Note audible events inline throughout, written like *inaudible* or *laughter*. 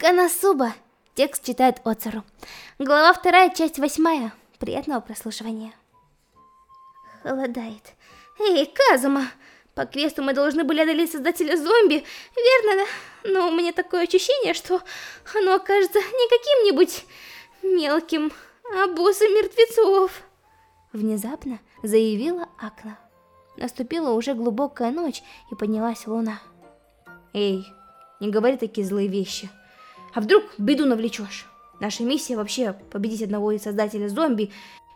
Канасуба. Текст читает Оцару. Глава вторая, часть восьмая. Приятного прослушивания. Холодает. Эй, Казума! По квесту мы должны были одолеть создателя зомби, верно? Но у меня такое ощущение, что оно окажется не каким-нибудь мелким, а боссом мертвецов. Внезапно заявила Акла. Наступила уже глубокая ночь, и поднялась луна. Эй, не говори такие злые вещи. А вдруг беду навлечешь? Наша миссия вообще победить одного из создателей зомби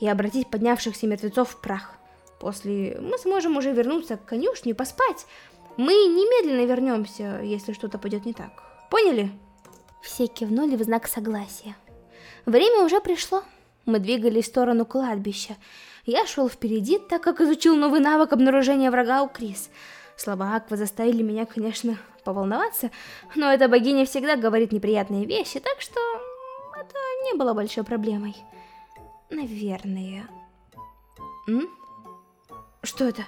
и обратить поднявшихся мертвецов в прах. После мы сможем уже вернуться к конюшне и поспать. Мы немедленно вернемся, если что-то пойдет не так. Поняли? Все кивнули в знак согласия. Время уже пришло. Мы двигались в сторону кладбища. Я шел впереди, так как изучил новый навык обнаружения врага у Крис. Слова Аква заставили меня, конечно, поволноваться, но эта богиня всегда говорит неприятные вещи, так что это не было большой проблемой. Наверное. М? Что это?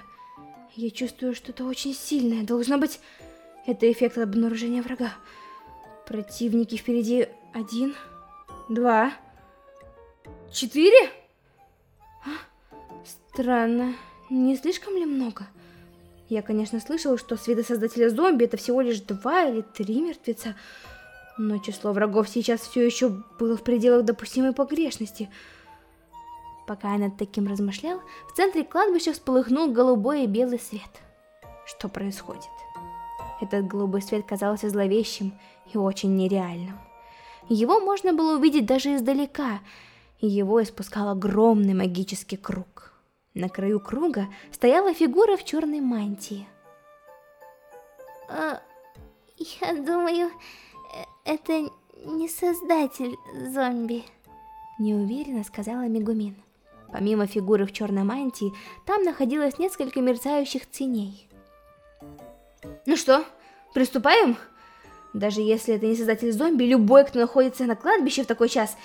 Я чувствую что-то очень сильное. Должно быть, это эффект обнаружения врага. Противники впереди один, два, четыре? А? Странно. Не слишком ли много? Я, конечно, слышал, что с вида создателя зомби это всего лишь два или три мертвеца, но число врагов сейчас все еще было в пределах допустимой погрешности. Пока я над таким размышлял, в центре кладбища всполыхнул голубой и белый свет. Что происходит? Этот голубой свет казался зловещим и очень нереальным. Его можно было увидеть даже издалека, и его испускал огромный магический круг. На краю круга стояла фигура в черной мантии. А, я думаю, э, это не создатель зомби. Неуверенно сказала Мегумин. Помимо фигуры в черной мантии, там находилось несколько мерцающих теней. Ну что, приступаем? Даже если это не создатель зомби, любой, кто находится на кладбище в такой час,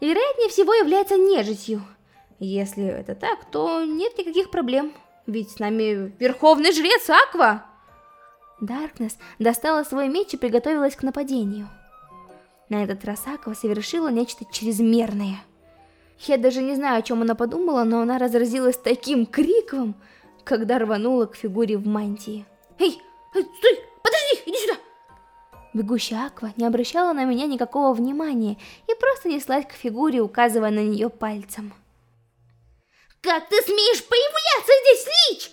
вероятнее всего является нежитью. Если это так, то нет никаких проблем, ведь с нами верховный жрец Аква. Даркнесс достала свой меч и приготовилась к нападению. На этот раз Аква совершила нечто чрезмерное. Я даже не знаю, о чем она подумала, но она разразилась таким криком, когда рванула к фигуре в мантии. Эй, эй стой, подожди, иди сюда! Бегущая Аква не обращала на меня никакого внимания и просто неслась к фигуре, указывая на нее пальцем. Как ты смеешь появляться здесь, Лич?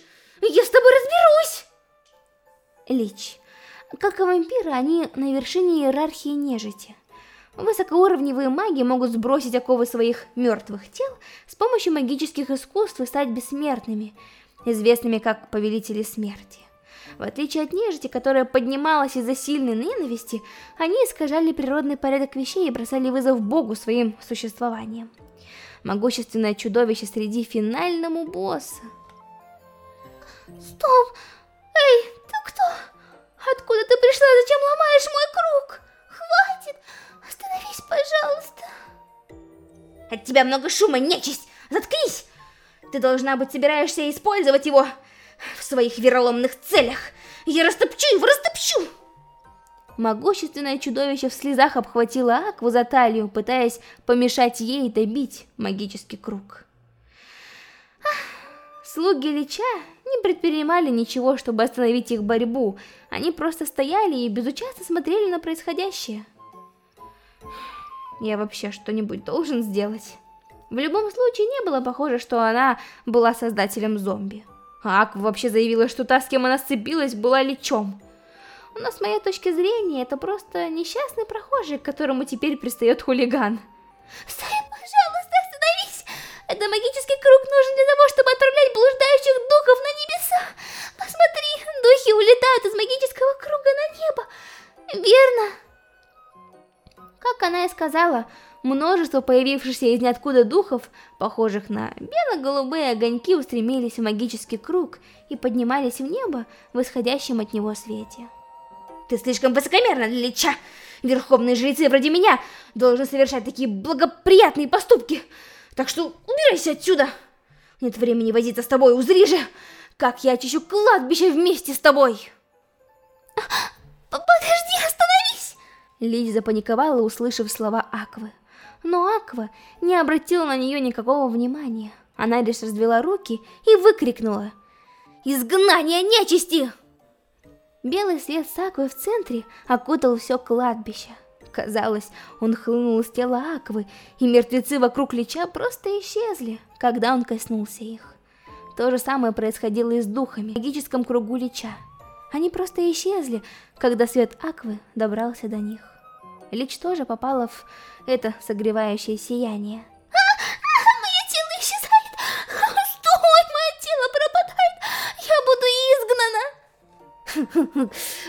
Я с тобой разберусь! Лич. Как и вампиры, они на вершине иерархии нежити. Высокоуровневые маги могут сбросить оковы своих мертвых тел с помощью магических искусств и стать бессмертными, известными как Повелители Смерти. В отличие от нежити, которая поднималась из-за сильной ненависти, они искажали природный порядок вещей и бросали вызов Богу своим существованием могущественное чудовище среди финальному босса. Стоп! Эй, ты кто? Откуда ты пришла? Зачем ломаешь мой круг? Хватит! Остановись, пожалуйста. От тебя много шума, нечисть! Заткнись! Ты должна быть собираешься использовать его в своих вероломных целях. Я растопчу его, растопчу! Могущественное чудовище в слезах обхватило Акву за талию, пытаясь помешать ей добить магический круг. Слуги Лича не предпринимали ничего, чтобы остановить их борьбу. Они просто стояли и безучастно смотрели на происходящее. Я вообще что-нибудь должен сделать. В любом случае, не было похоже, что она была создателем зомби. А Аква вообще заявила, что та, с кем она сцепилась, была Личом. Но с моей точки зрения, это просто несчастный прохожий, к которому теперь пристает хулиган. Стой, пожалуйста, остановись! Это магический круг нужен для того, чтобы отправлять блуждающих духов на небеса. Посмотри, духи улетают из магического круга на небо. Верно? Как она и сказала, множество появившихся из ниоткуда духов, похожих на бело-голубые огоньки, устремились в магический круг и поднимались в небо в исходящем от него свете. Ты слишком высокомерна для Лича. Верховные жрецы вроде меня должны совершать такие благоприятные поступки. Так что убирайся отсюда. Нет времени возиться с тобой, узри же, как я очищу кладбище вместе с тобой. Подожди, остановись. Лич запаниковала, услышав слова Аквы. Но Аква не обратила на нее никакого внимания. Она лишь развела руки и выкрикнула «Изгнание нечисти!» Белый свет с Аквой в центре окутал все кладбище. Казалось, он хлынул из тела Аквы, и мертвецы вокруг Лича просто исчезли, когда он коснулся их. То же самое происходило и с духами в магическом кругу Лича. Они просто исчезли, когда свет Аквы добрался до них. Лич тоже попала в это согревающее сияние.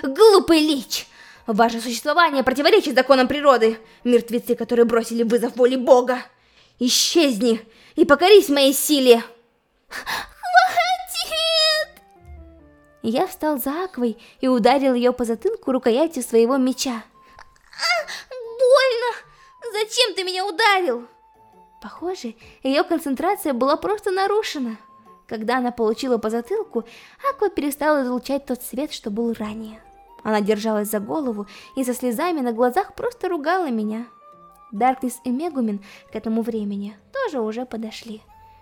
Глупый Лич! Ваше существование противоречит законам природы, мертвецы, которые бросили вызов воле Бога. Исчезни и покорись моей силе. Хватит! Я встал за Аквой и ударил ее по затылку рукоятью своего меча. А, больно! Зачем ты меня ударил? Похоже, ее концентрация была просто нарушена. Когда она получила по затылку, Аква перестала излучать тот свет, что был ранее. Она держалась за голову и со слезами на глазах просто ругала меня. Даркнесс и Мегумин к этому времени тоже уже подошли.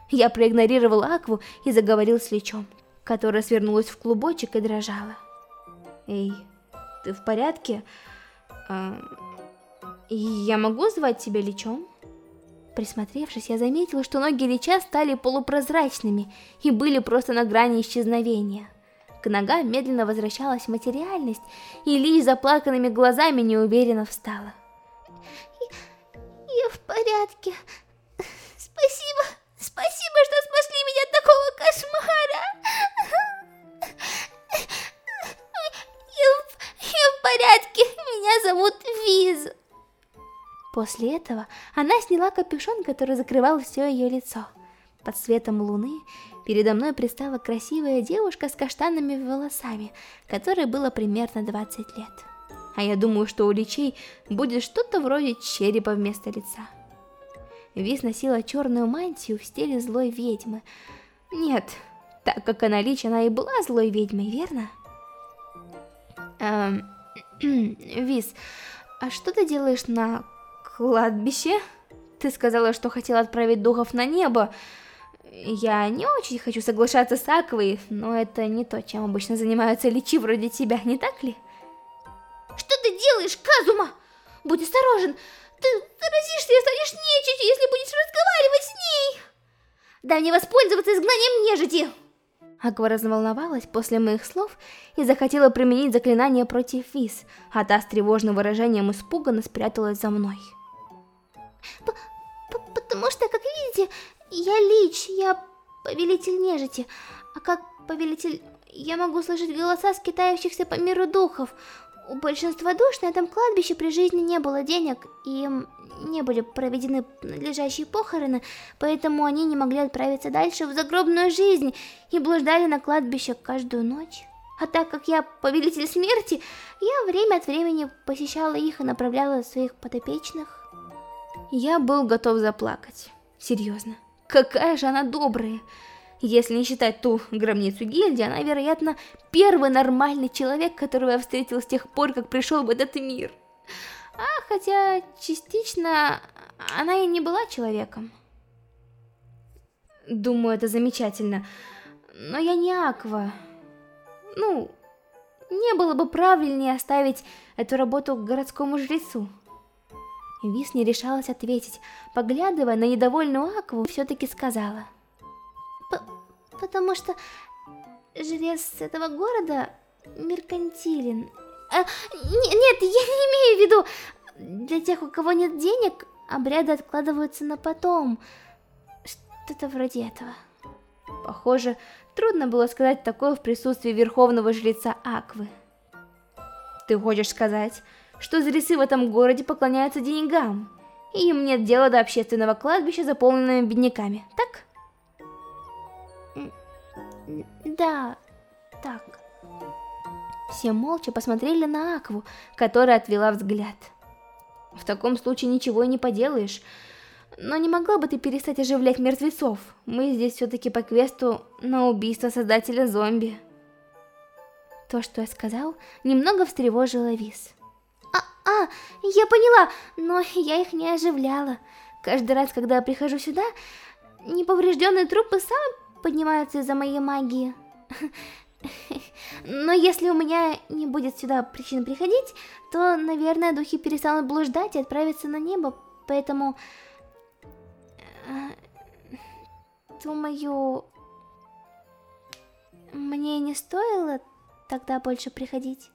Я проигнорировал Акву и заговорил с Личом, которая свернулась в клубочек и дрожала. «Эй, ты в порядке? А, я могу звать тебя Личом?» Присмотревшись, я заметила, что ноги Лича стали полупрозрачными и были просто на грани исчезновения. К ногам медленно возвращалась материальность, и Ли заплаканными глазами неуверенно встала. Я в порядке. Спасибо, спасибо, что спасли меня После этого она сняла капюшон, который закрывал все ее лицо. Под светом луны передо мной пристала красивая девушка с каштанными волосами, которой было примерно 20 лет. А я думаю, что у личей будет что-то вроде черепа вместо лица. Вис носила черную мантию в стиле злой ведьмы. Нет, так как она лич, она и была злой ведьмой, верно? Эм, *clears throat* Вис, а что ты делаешь на кладбище? Ты сказала, что хотела отправить духов на небо. Я не очень хочу соглашаться с Аквой, но это не то, чем обычно занимаются личи вроде тебя, не так ли? Что ты делаешь, Казума? Будь осторожен, ты заразишься и станешь нечистью, если будешь разговаривать с ней. Дай мне воспользоваться изгнанием нежити. Аква разволновалась после моих слов и захотела применить заклинание против Виз, а та с тревожным выражением испуганно спряталась за мной. П потому что, как видите, я Лич, я повелитель нежити, а как повелитель я могу слышать голоса скитающихся по миру духов. У большинства душ на этом кладбище при жизни не было денег, и им не были проведены надлежащие похороны, поэтому они не могли отправиться дальше в загробную жизнь и блуждали на кладбище каждую ночь. А так как я повелитель смерти, я время от времени посещала их и направляла своих подопечных. Я был готов заплакать. Серьезно. Какая же она добрая. Если не считать ту гробницу гильдии, она, вероятно, первый нормальный человек, которого я встретил с тех пор, как пришел в этот мир. А хотя частично она и не была человеком. Думаю, это замечательно. Но я не Аква. Ну, не было бы правильнее оставить эту работу городскому жрецу. Вис не решалась ответить, поглядывая на недовольную Акву, все-таки сказала. Потому что жрец этого города меркантилен. А, нет, я не имею в виду, для тех, у кого нет денег, обряды откладываются на потом. Что-то вроде этого. Похоже, трудно было сказать такое в присутствии верховного жреца Аквы. Ты хочешь сказать, что жрецы в этом городе поклоняются деньгам, и им нет дела до общественного кладбища, заполненного бедняками, так? Да, так. Все молча посмотрели на Акву, которая отвела взгляд. В таком случае ничего и не поделаешь. Но не могла бы ты перестать оживлять мертвецов? Мы здесь все-таки по квесту на убийство создателя зомби. То, что я сказал, немного встревожило Виз. А, я поняла, но *laughs* я их не оживляла. Каждый раз, когда я прихожу сюда, неповрежденные трупы сами поднимаются из-за моей магии. *laughs* Но если у меня не будет сюда причин приходить, то, наверное, духи перестанут блуждать и отправятся на небо, поэтому... Э, думаю, мне не стоило тогда больше приходить.